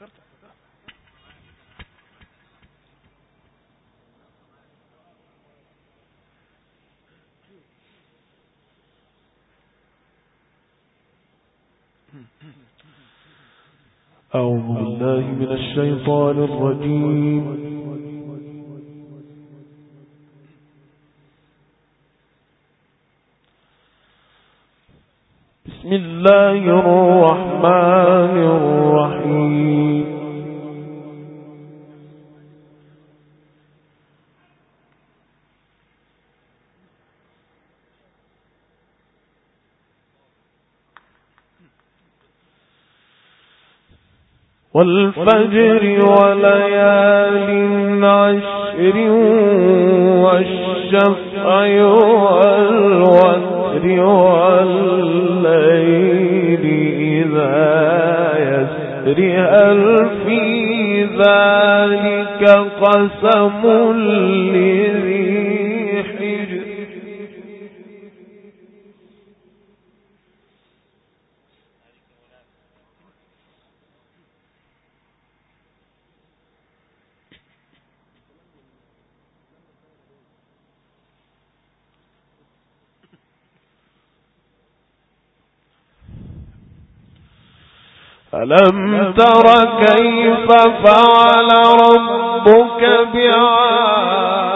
أعوذ بالله من الشيطان الرجيم. بسم الله الرحمن والفجر وليال عشر والشفع والوتر والليل إذا يسر. هل في ذلك قسم لذي ألم تر كيف فعل ربك بعاد؟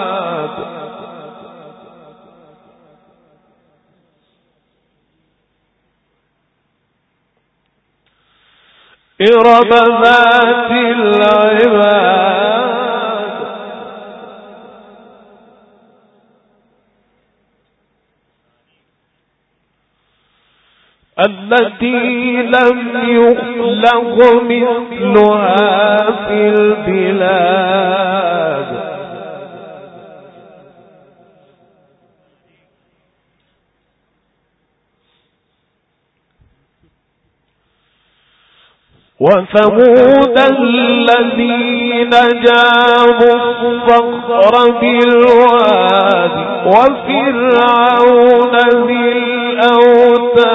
إرب ذات العباد. التي لم يخلق مثلها في البلاد. وثمود الذين جابوا الصخر بالواد وفرعون ذي الأوتاد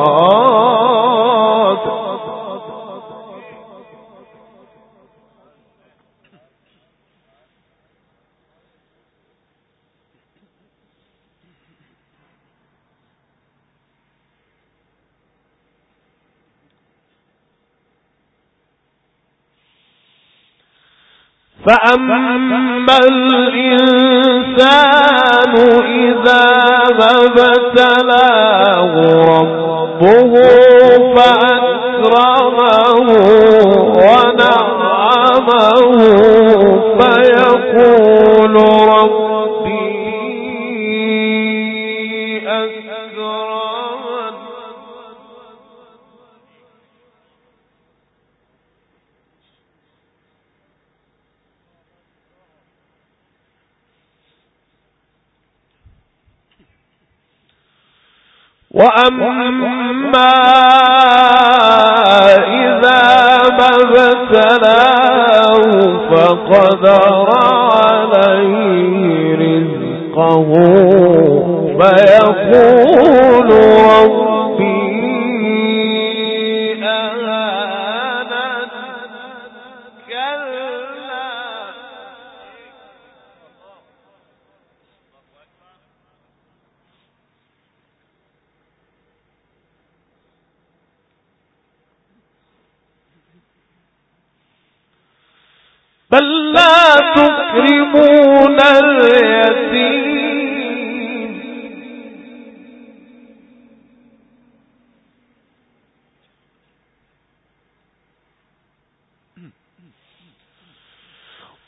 فأما الإنسان إذا ما ابتلاه ربه وأما إذا ما ابتلاه فقدر عليه رزقه فيقول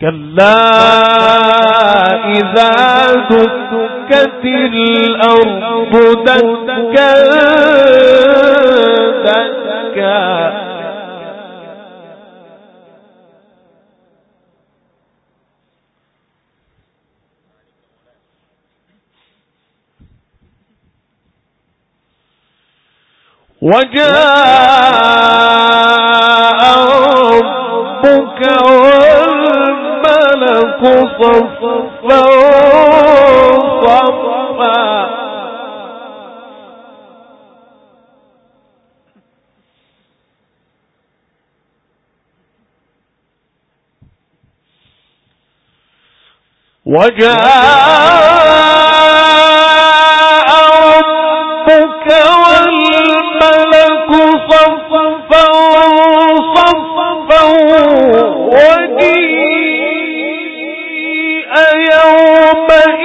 كلا إذا دكت الأرض دكا دكا وجاء وجاء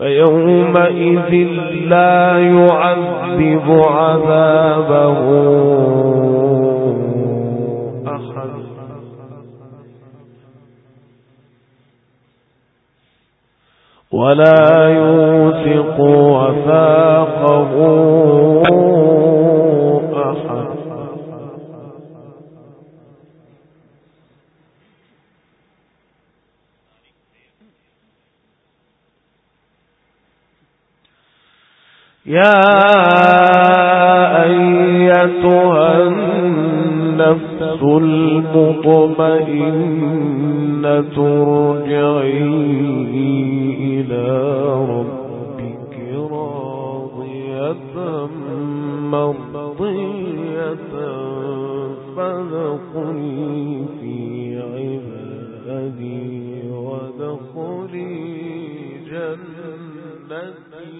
فيومئذ لا يعذب عذابه. أحد ولا يوثق وثاقه. يا أيتها النفس المطمئنة ارجعي إلى ربك راضية مرضية فادخلي في عبادي وادخلي جنتي.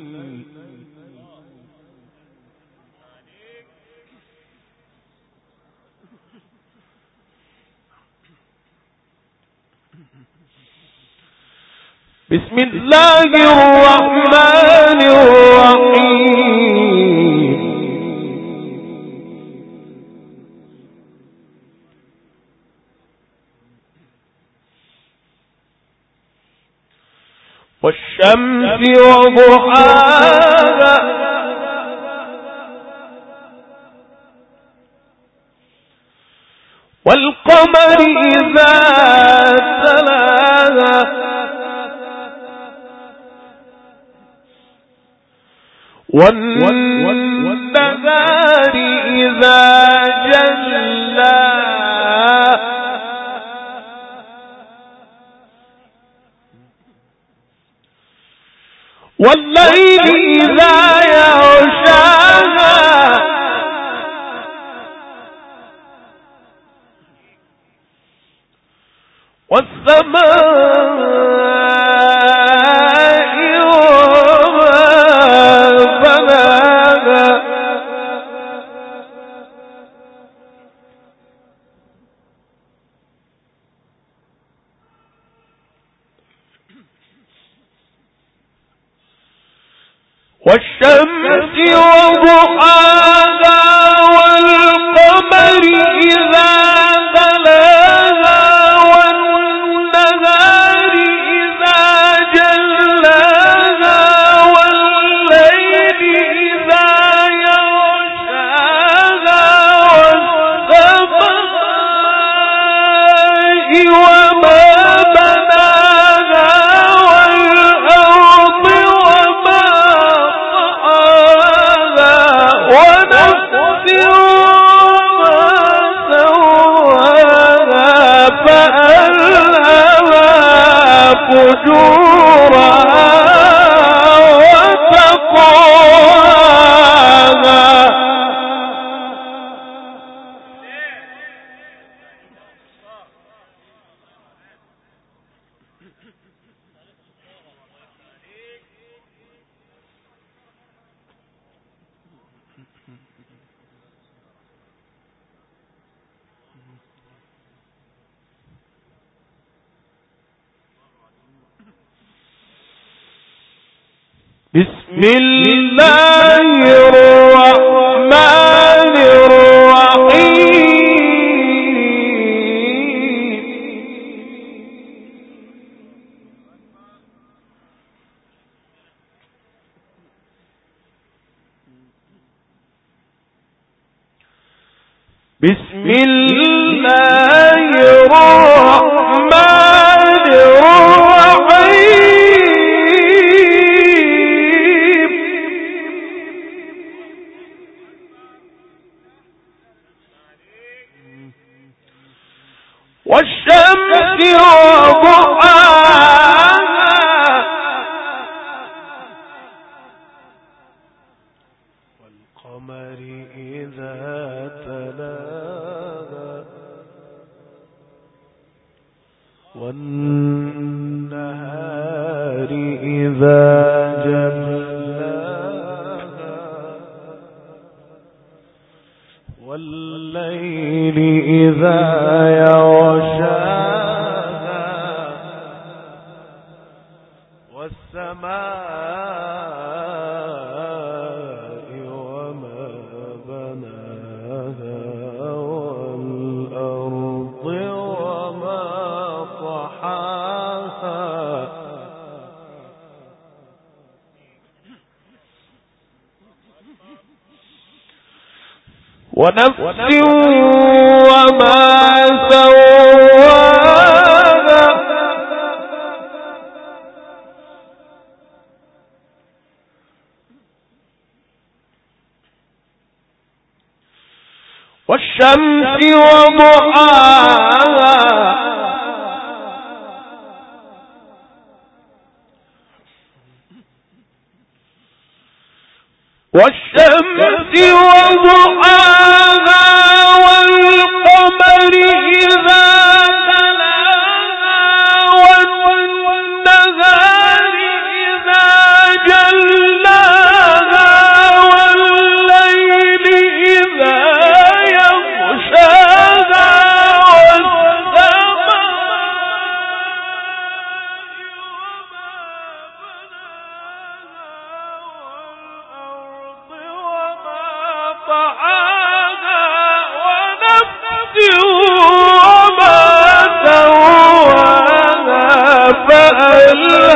بسم الله الرحمن الرحيم. والشمس وضحاها. والقمر إذا والنهار إذا جلى. والليل إذا يغشاها. والسماء بسم الله الرحمن والقمر إذا تلاها والنهار والشمس وضحاها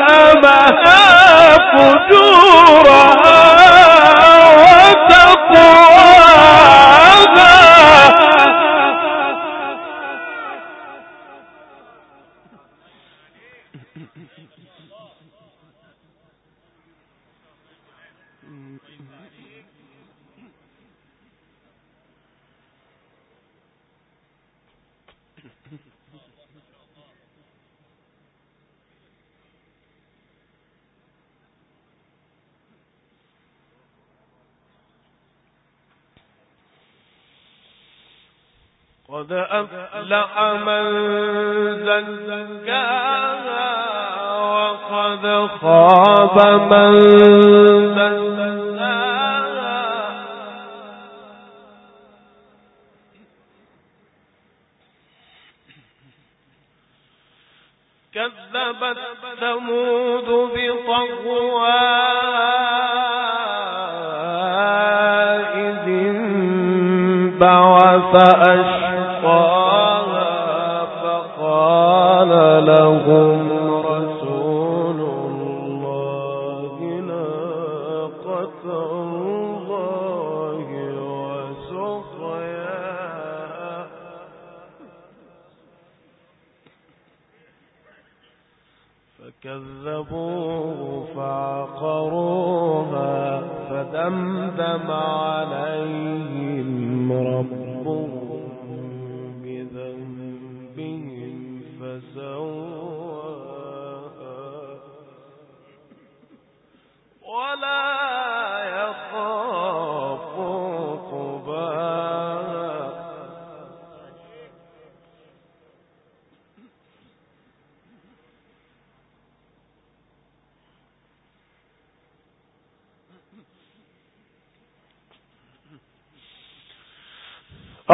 فألهمها فجورها وتقواها قد أفلح من زكاها وقد خاب من دساها كذبت ثمود بطغواها بعث أشقاها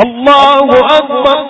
الله أكبر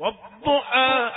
والضحى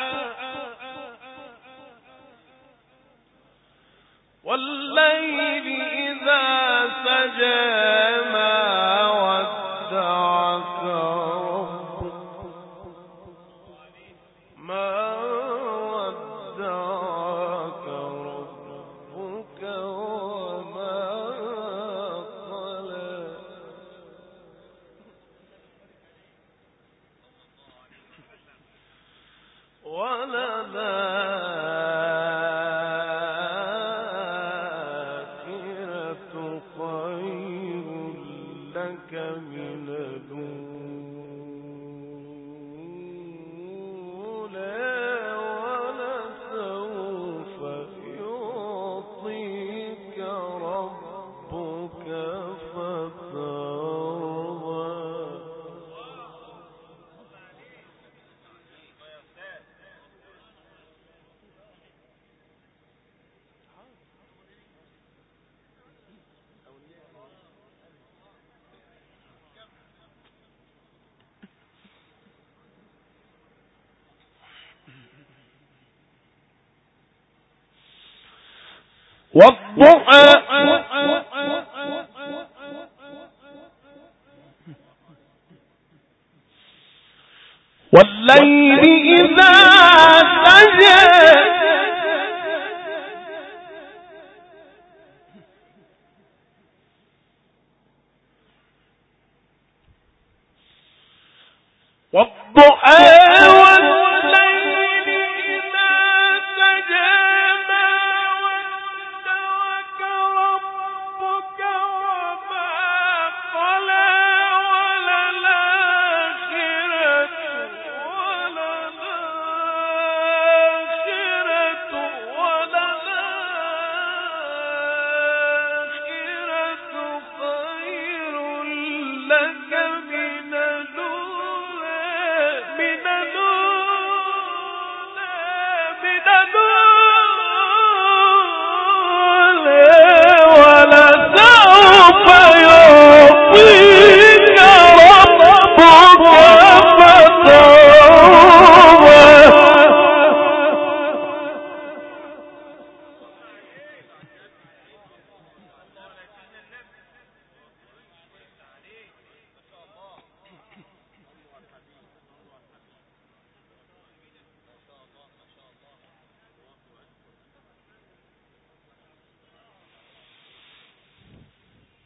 والليل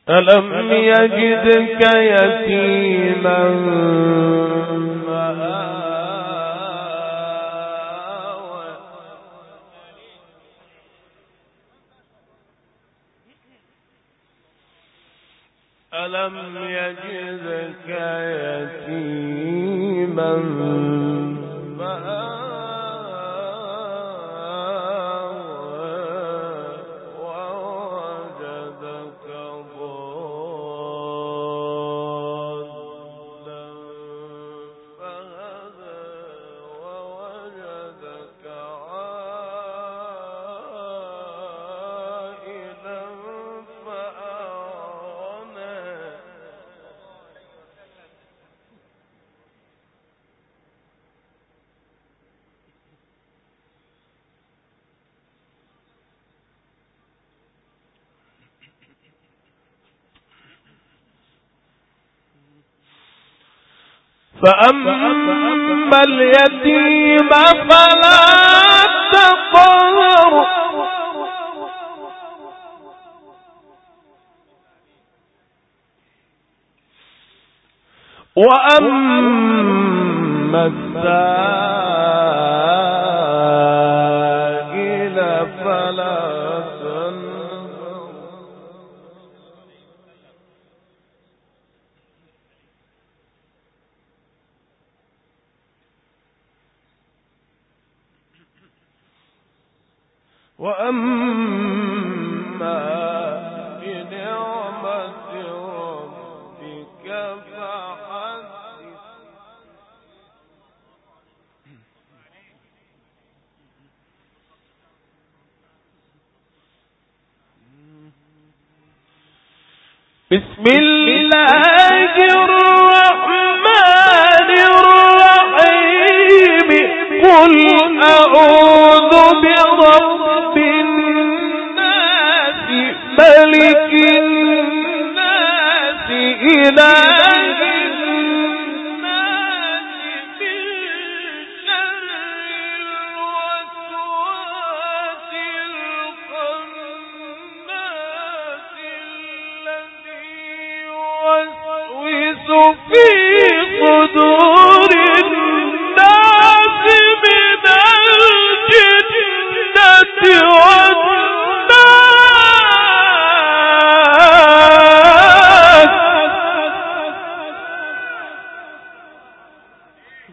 ألم يجدك يتيما ألم يجدك يتيما فأما اليتيم فلا تقهر وأما وأما بنعمة ربك بسم الله الرحمن الرحيم برب ملك الناس إله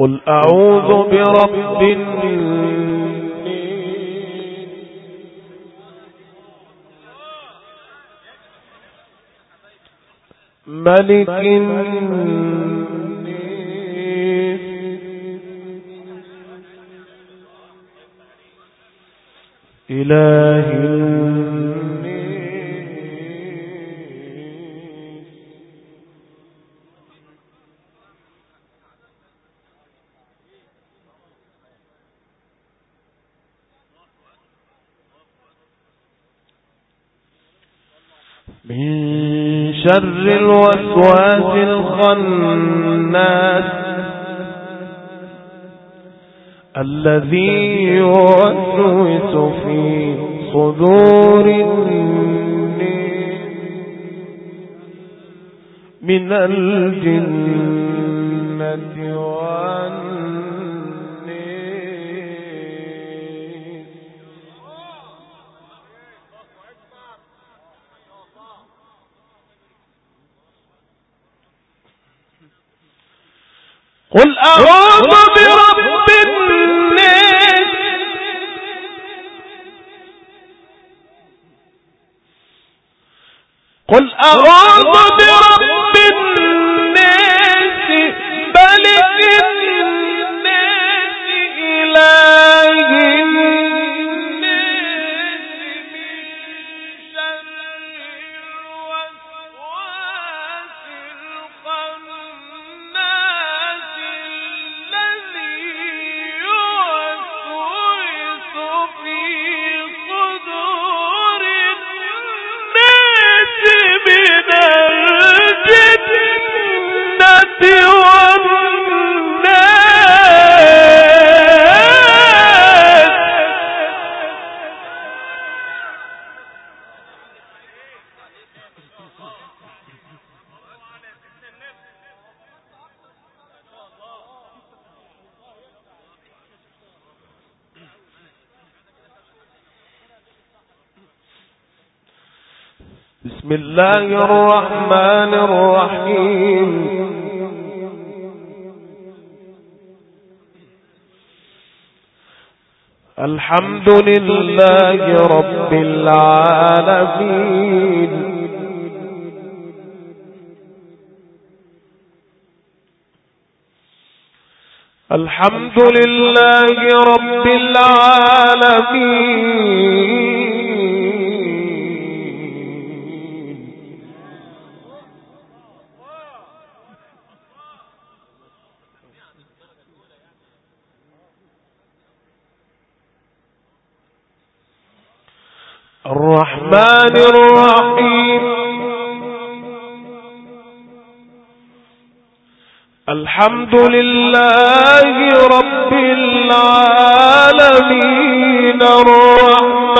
قل أعوذ برب ملك إله شر الوسواس الخناس الذي يوسوس في صدور من الجنة والناس قل أعوذ برب الناس. قل أعوذ برب الناس ملك الله الرحمن الرحيم. الحمد لله رب العالمين. الحمد لله رب العالمين. الرحمن الرحيم. الحمد لله رب العالمين الرحمن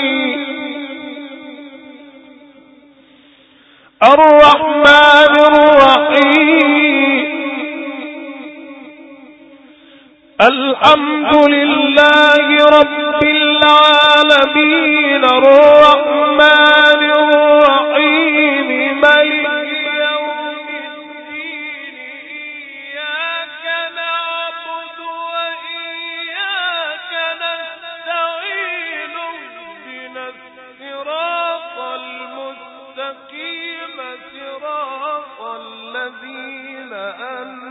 الحمد لله رب العالمين الرحمن الرحيم ملك صراط المستقيم صراط الذين أنفقوا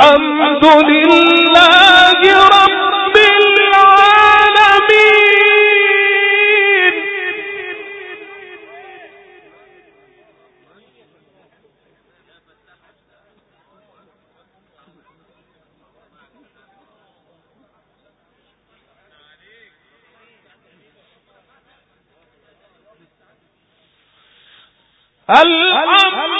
الحمد لله رب العالمين. الحمد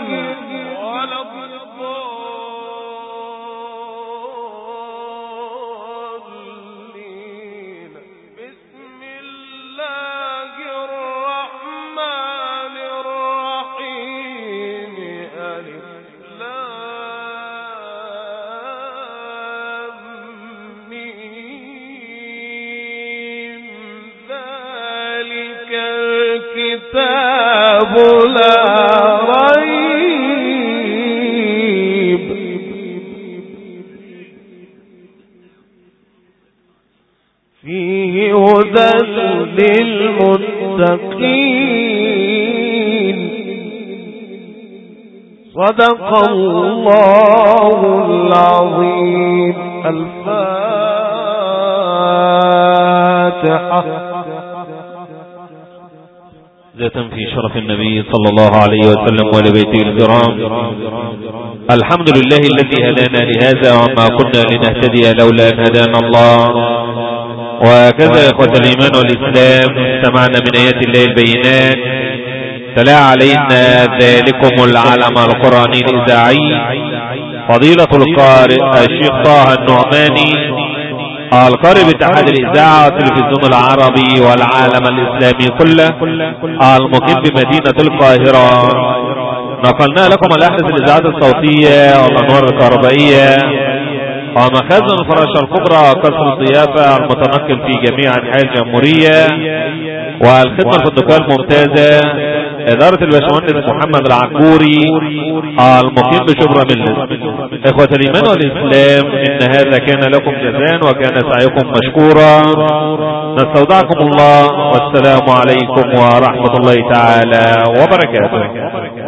صدق الله العظيم. الفاتحة. ذاتا في شرف النبي صلى الله عليه وسلم ولبيته الكرام. الحمد لله الذي هدانا لهذا وما كنا لنهتدي لولا أن هدانا الله. وكذا إخوة الإيمان والإسلام استمعنا من آيات الله البينات. تلا علينا ذلكم العلم القرآني الإذاعي. فضيلة القارئ الشيخ طه النعماني القارئ باتحاد الإذاعة والتلفزيون العربي والعالم الإسلامي كله المقيم بمدينة القاهرة. نقلنا لكم الأحدث الإذاعات الصوتية والأنوار الكهربائية. ومخازن الفراشة الكبرى وقصر الضيافة المتنقل في جميع أنحاء الجمهورية. والخدمة الفندقية الممتازة إدارة الباشمهندس محمد العكوري المقيم بشبرا ملس إخوة الإيمان والإسلام إن هذا كان لكم جزاء وكان سعيكم مشكورا. نستودعكم الله والسلام عليكم ورحمة الله تعالى وبركاته.